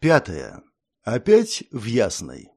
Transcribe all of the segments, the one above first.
Пятое. Опять в Ясной.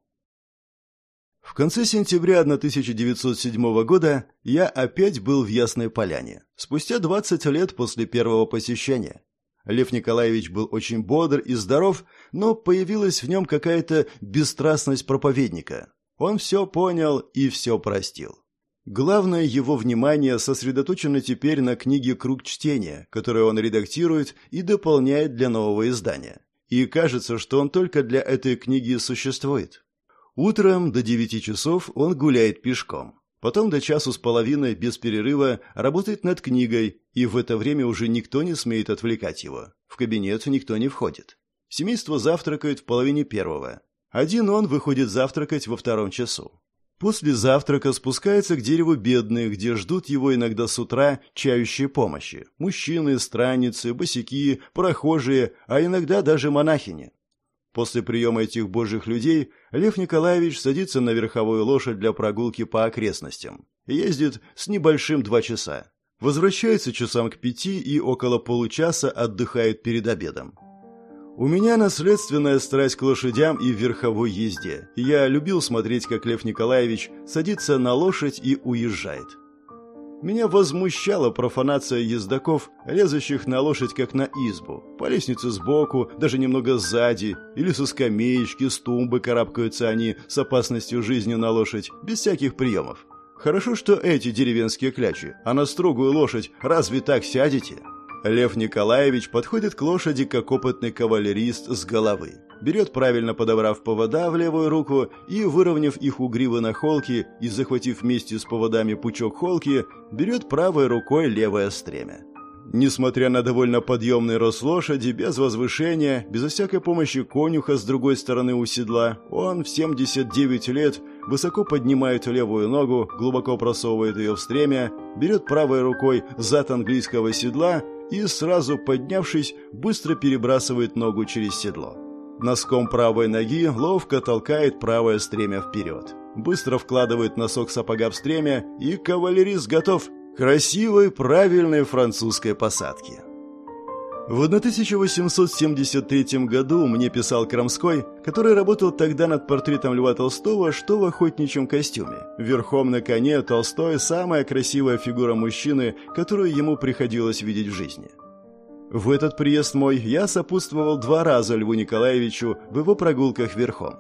В конце сентября 1907 года я опять был в Ясной Поляне, спустя 20 лет после первого посещения. Лев Николаевич был очень бодр и здоров, но появилась в нем какая-то бесстрастность проповедника. Он все понял и все простил. Главное его внимание сосредоточено теперь на книге «Круг чтения», которую он редактирует и дополняет для нового издания. И кажется, что он только для этой книги существует. Утром до девяти часов он гуляет пешком. Потом до часу с половиной без перерыва работает над книгой, и в это время уже никто не смеет отвлекать его. В кабинет никто не входит. Семейство завтракает в половине первого. Один он выходит завтракать во втором часу. После завтрака спускается к дереву бедных, где ждут его иногда с утра чающие помощи. Мужчины, странницы, босяки, прохожие, а иногда даже монахини. После приема этих божьих людей Лев Николаевич садится на верховую лошадь для прогулки по окрестностям. Ездит с небольшим два часа. Возвращается часам к пяти и около получаса отдыхает перед обедом. У меня наследственная страсть к лошадям и верховой езде. Я любил смотреть, как Лев Николаевич садится на лошадь и уезжает. Меня возмущала профанация ездаков, лезущих на лошадь как на избу. По лестнице сбоку, даже немного сзади, или со скамеечки, с тумбы карабкаются они с опасностью жизни на лошадь, без всяких приемов. Хорошо, что эти деревенские клячи, а на строгую лошадь разве так сядете? Лев Николаевич подходит к лошади, как опытный кавалерист с головы. Берет, правильно подобрав повода в левую руку и, выровняв их у гривы на холке и захватив вместе с поводами пучок холки, берет правой рукой левое стремя. Несмотря на довольно подъемный рост лошади, без возвышения, безо всякой помощи конюха с другой стороны у седла, он в 79 лет высоко поднимает левую ногу, глубоко просовывает ее в стремя, берет правой рукой зад английского седла и, сразу поднявшись, быстро перебрасывает ногу через седло. Носком правой ноги ловко толкает правое стремя вперед. Быстро вкладывает носок сапога в стремя, и кавалерист готов к красивой, правильной французской посадке. В 1873 году мне писал Крамской, который работал тогда над портретом Льва Толстого, что в охотничьем костюме. Верхом на коне Толстой – самая красивая фигура мужчины, которую ему приходилось видеть в жизни. В этот приезд мой я сопутствовал два раза Льву Николаевичу в его прогулках верхом.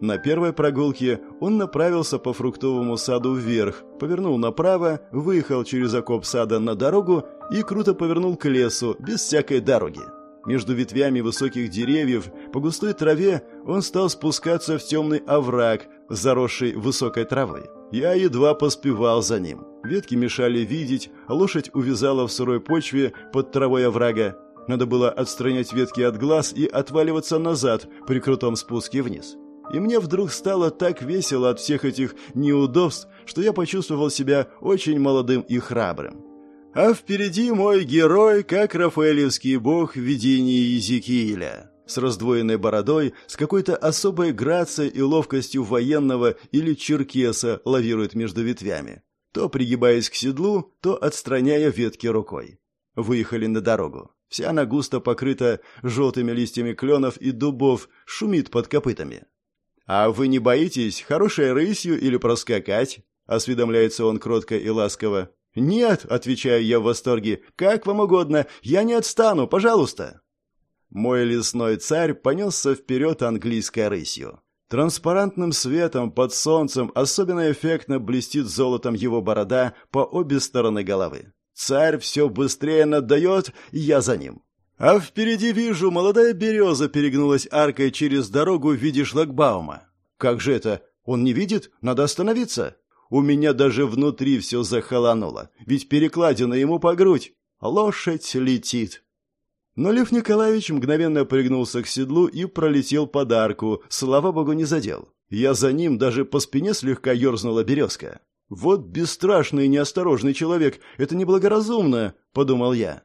На первой прогулке он направился по фруктовому саду вверх, повернул направо, выехал через окоп сада на дорогу и круто повернул к лесу, без всякой дороги. Между ветвями высоких деревьев по густой траве он стал спускаться в темный овраг, заросший высокой травой. Я едва поспевал за ним. Ветки мешали видеть, а лошадь увязала в сырой почве под травой оврага. Надо было отстранять ветки от глаз и отваливаться назад при крутом спуске вниз. И мне вдруг стало так весело от всех этих неудобств, что я почувствовал себя очень молодым и храбрым. А впереди мой герой, как рафаэлевский бог в видении Езекииля, с раздвоенной бородой, с какой-то особой грацией и ловкостью военного или черкеса лавирует между ветвями, то пригибаясь к седлу, то отстраняя ветки рукой. Выехали на дорогу. Вся она густо покрыта желтыми листьями кленов и дубов, шумит под копытами. «А вы не боитесь хорошей рысью или проскакать?» — осведомляется он кротко и ласково. «Нет», — отвечаю я в восторге, — «как вам угодно, я не отстану, пожалуйста». Мой лесной царь понесся вперед английской рысью. Транспарантным светом под солнцем особенно эффектно блестит золотом его борода по обе стороны головы. Царь все быстрее наддает, и я за ним. А впереди вижу, молодая береза перегнулась аркой через дорогу в виде шлагбаума. Как же это? Он не видит? Надо остановиться. У меня даже внутри все захолонуло, ведь перекладина ему по грудь. Лошадь летит. Но Лев Николаевич мгновенно пригнулся к седлу и пролетел под арку, слава богу, не задел. Я за ним даже по спине слегка ерзнула березка. «Вот бесстрашный и неосторожный человек, это неблагоразумно», — подумал я.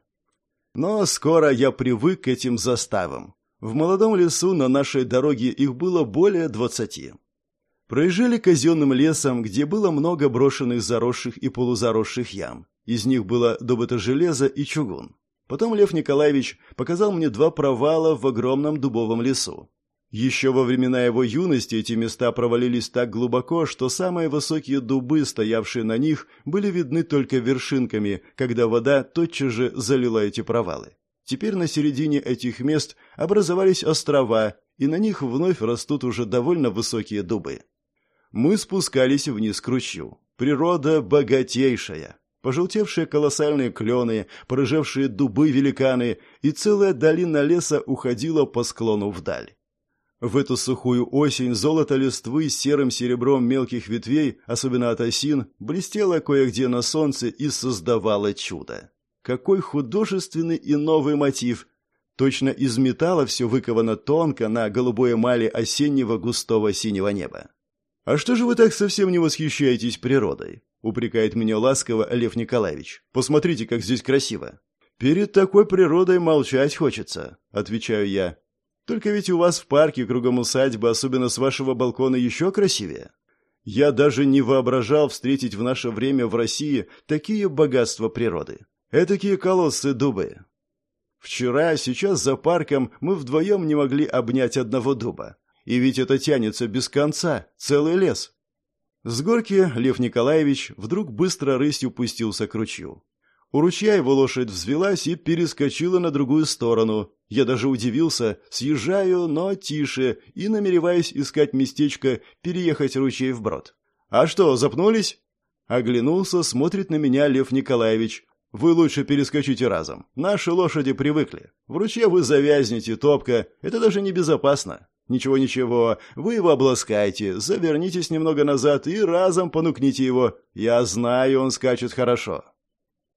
Но скоро я привык к этим заставам. В молодом лесу на нашей дороге их было более двадцати. Проезжали казенным лесом, где было много брошенных заросших и полузаросших ям. Из них было добыто железо и чугун. Потом Лев Николаевич показал мне два провала в огромном дубовом лесу. Еще во времена его юности эти места провалились так глубоко, что самые высокие дубы, стоявшие на них, были видны только вершинками, когда вода тотчас же залила эти провалы. Теперь на середине этих мест образовались острова, и на них вновь растут уже довольно высокие дубы. Мы спускались вниз к ручью. Природа богатейшая. Пожелтевшие колоссальные клены, порыжевшие дубы-великаны, и целая долина леса уходила по склону вдаль. В эту сухую осень золото листвы с серым серебром мелких ветвей, особенно от осин, блестело кое-где на солнце и создавало чудо. Какой художественный и новый мотив! Точно из металла все выковано тонко на голубой эмали осеннего густого синего неба. «А что же вы так совсем не восхищаетесь природой?» — упрекает меня ласково Лев Николаевич. «Посмотрите, как здесь красиво». «Перед такой природой молчать хочется», — отвечаю я. Только ведь у вас в парке кругом усадьбы, особенно с вашего балкона, еще красивее. Я даже не воображал встретить в наше время в России такие богатства природы. Этакие колоссы дубы. Вчера, сейчас за парком мы вдвоем не могли обнять одного дуба. И ведь это тянется без конца, целый лес. С горки Лев Николаевич вдруг быстро рысью пустился к ручью. У ручья его лошадь взвелась и перескочила на другую сторону. Я даже удивился, съезжаю, но тише, и намереваясь искать местечко переехать ручей вброд. «А что, запнулись?» Оглянулся, смотрит на меня Лев Николаевич. «Вы лучше перескочите разом. Наши лошади привыкли. В ручье вы завязнете, топка. Это даже небезопасно. Ничего-ничего, вы его обласкайте, завернитесь немного назад и разом понукните его. Я знаю, он скачет хорошо».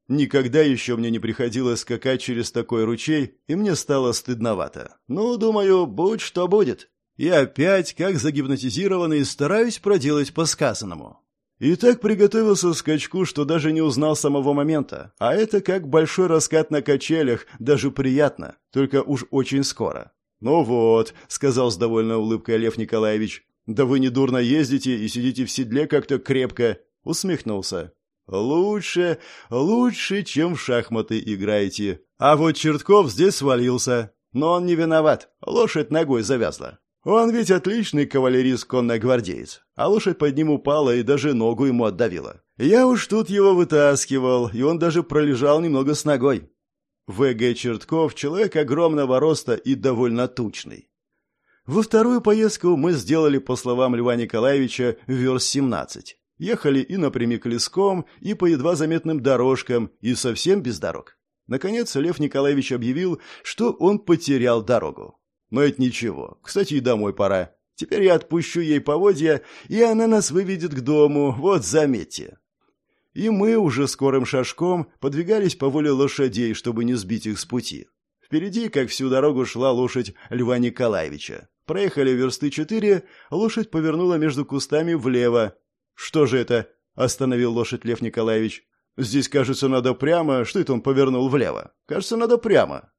Никогда еще мне не приходилось скакать через такой ручей, и мне стало стыдновато. Ну, думаю, будь что будет. И опять, как загипнотизированный, стараюсь проделать по сказанному. И так приготовился к скачку, что даже не узнал самого момента. А это как большой раскат на качелях, даже приятно, только уж очень скоро. «Ну вот», — сказал с довольной улыбкой Лев Николаевич, «да вы недурно ездите и сидите в седле как-то крепко», — усмехнулся. Лучше, лучше, чем в шахматы играете. А вот Чертков здесь свалился. Но он не виноват. Лошадь ногой завязла. Он ведь отличный кавалерист-конный гвардеец. А лошадь под ним упала и даже ногу ему отдавила. Я уж тут его вытаскивал, и он даже пролежал немного с ногой. В.Г. Чертков – человек огромного роста и довольно тучный. Во вторую поездку мы сделали, по словам Льва Николаевича, верст 17. Ехали и напрямик леском, и по едва заметным дорожкам, и совсем без дорог. Наконец Лев Николаевич объявил, что он потерял дорогу. Но это ничего. Кстати, и домой пора. Теперь я отпущу ей поводья, и она нас выведет к дому, вот заметьте. И мы уже скорым шажком подвигались по воле лошадей, чтобы не сбить их с пути. Впереди, как всю дорогу, шла лошадь Льва Николаевича. Проехали версты четыре, лошадь повернула между кустами влево, «Что же это?» – остановил лошадь Лев Николаевич. «Здесь, кажется, надо прямо. Что это он повернул влево? Кажется, надо прямо».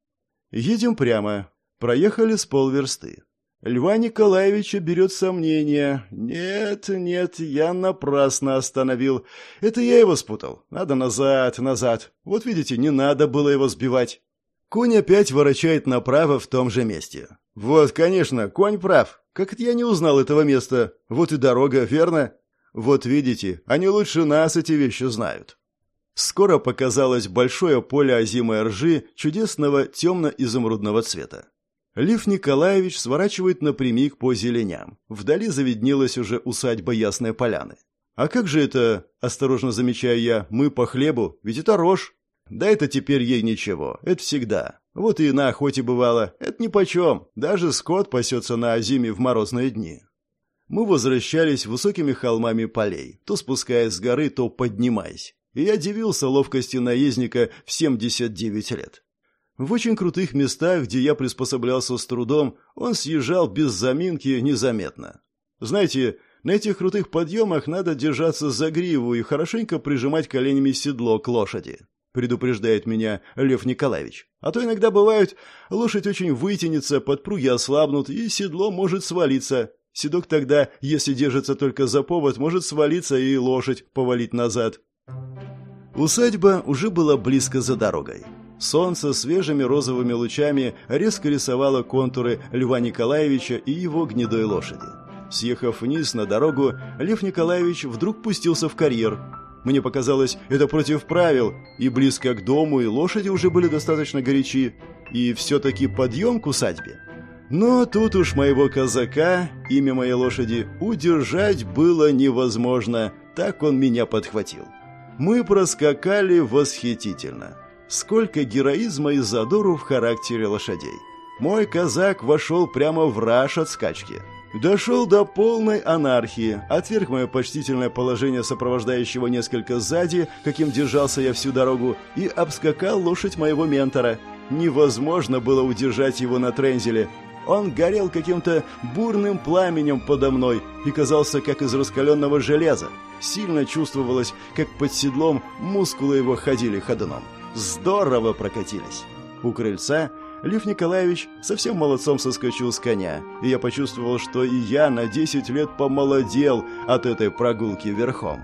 «Едем прямо. Проехали с полверсты. Льва Николаевича берет сомнение. Нет, нет, я напрасно остановил. Это я его спутал. Надо назад, назад. Вот видите, не надо было его сбивать. Конь опять ворочает направо в том же месте. Вот, конечно, конь прав. Как это я не узнал этого места? Вот и дорога, верно? Вот видите, они лучше нас эти вещи знают. Скоро показалось большое поле озимой ржи чудесного темно-изумрудного цвета. Лев Николаевич сворачивает напрямик по зеленям. Вдали заведнелась уже усадьба Ясной Поляны. «А как же это, осторожно замечаю я, мы по хлебу? Ведь это рожь». «Да это теперь ей ничего, это всегда. Вот и на охоте бывало, это нипочем. Даже скот пасется на озиме в морозные дни». Мы возвращались высокими холмами полей, то спускаясь с горы, то поднимаясь. И я дивился ловкости наездника в 79 лет. В очень крутых местах, где я приспособлялся с трудом, он съезжал без заминки незаметно. Знаете, на этих крутых подъемах надо держаться за гриву и хорошенько прижимать коленями седло к лошади, предупреждает меня Лев Николаевич. А то иногда бывает, лошадь очень вытянется, подпруги ослабнут, и седло может свалиться, Седок тогда, если держится только за повод, может свалиться и лошадь повалить назад. Усадьба уже была близко за дорогой. Солнце свежими розовыми лучами резко рисовало контуры Льва Николаевича и его гнедой лошади. Съехав вниз на дорогу, Лев Николаевич вдруг пустился в карьер. Мне показалось, это против правил, и близко к дому, и лошади уже были достаточно горячи, и все-таки подъем к усадьбе. Но тут уж моего казака, имя моей лошади, удержать было невозможно, так он меня подхватил. Мы проскакали восхитительно. Сколько героизма и задору в характере лошадей. Мой казак вошел прямо в раж от скачки. Дошел до полной анархии, отверг мое почтительное положение сопровождающего несколько сзади, каким держался я всю дорогу, и обскакал лошадь моего ментора. Невозможно было удержать его на трензеле. Он горел каким-то бурным пламенем подо мной и казался как из раскаленного железа. Сильно чувствовалось, как под седлом мускулы его ходили ходуном. Здорово прокатились. У крыльца Лев Николаевич совсем молодцом соскочил с коня, и я почувствовал, что и я на 10 лет помолодел от этой прогулки верхом.